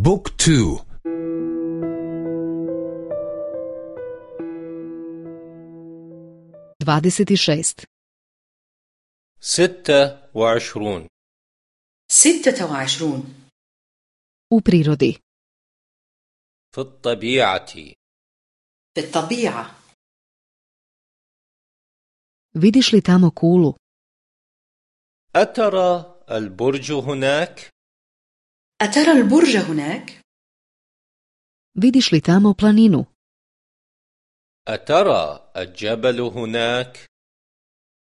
بوك تو dvadeset šest. ستة وعشرون ستة وعشرون u prirodi. في الطبيعة في الطبيعة vidiš li tamo kulu? أترى البرج هناك؟ أترى البرج هناك؟ vidiš li tamo planinu أترى الجبل هناك؟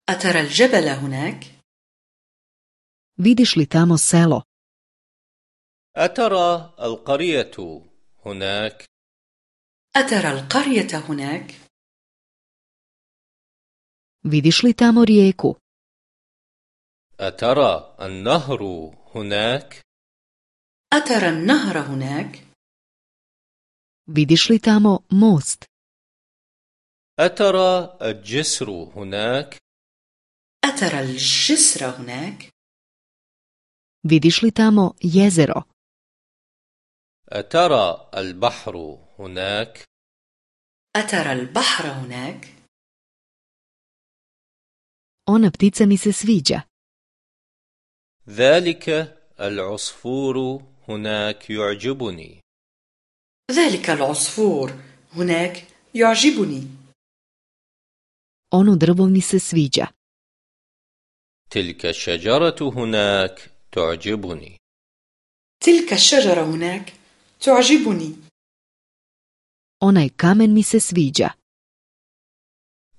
أترى الجبل هناك؟ vidiš li tamo selo أترى القرية هناك؟ أترى القرية هناك؟ vidiš li tamo rijeku أترى النهر هناك؟ أترى النهر هناك؟ vidiš li tamo most أترى الجسر هناك؟ أترى الجسر هناك؟ vidiš li tamo jezero أترى البحر هناك؟ أترى البحر هناك؟ ona ptica mi se sviđa ذلك العصفور هناك يعجبني. ذلك العصفور. هناك يعجبني. Ono drvo mi se sviđa. تلك الشجرة هناك تعجبني. تلك الشجرة هناك تعجبني. Onaj kamen mi se sviđa.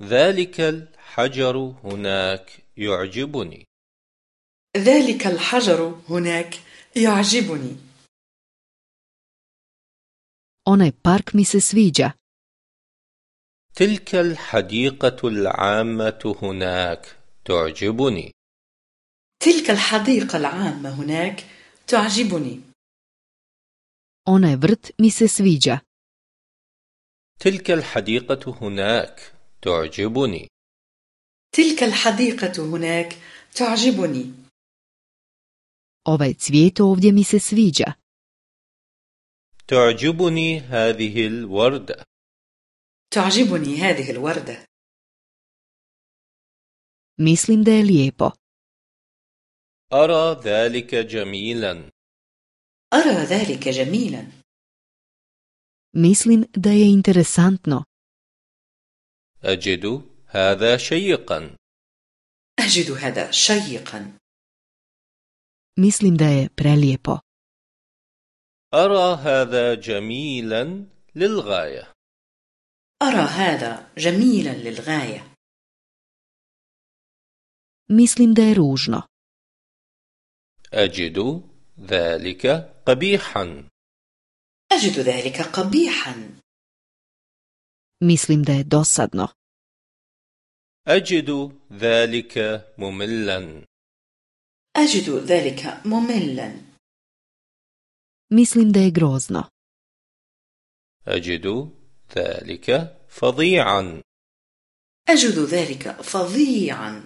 ذلك الحجر هناك يعجبني. ذلك الحجر هناك يعجبني. Onaj park mi se sviđa. تلك الحديقة العامة هناك تعجبني. تلك الحديقة العامة هناك تعجبني. Onaj vrt mi se sviđa. تلك الحديقة هناك تعجبني. تلك الحديقة هناك تعجبني. Ovaj cvijet ovdje mi se sviđa. تعجبني هذه الوردة تعجبني هذه الوردة mislim da je lijepo. أرى ذلك جميلا. أرى ذلك جميلا. Mislim da je interesantno. أجد هذا شيقا. أجد هذا شيقا. Mislim da je prelijepo. أرى هذا جميلا للغاية. أرى هذا جميلا للغاية. Mislim da je ružno. أجد ذلك قبيحا. أجد ذلك قبيحا. Mislim da je dosadno. أجد ذلك مملا. أجد ذلك مملا. Mislim da je grozno. أجد ذلك فظيعا. أجد ذلك فظيعا.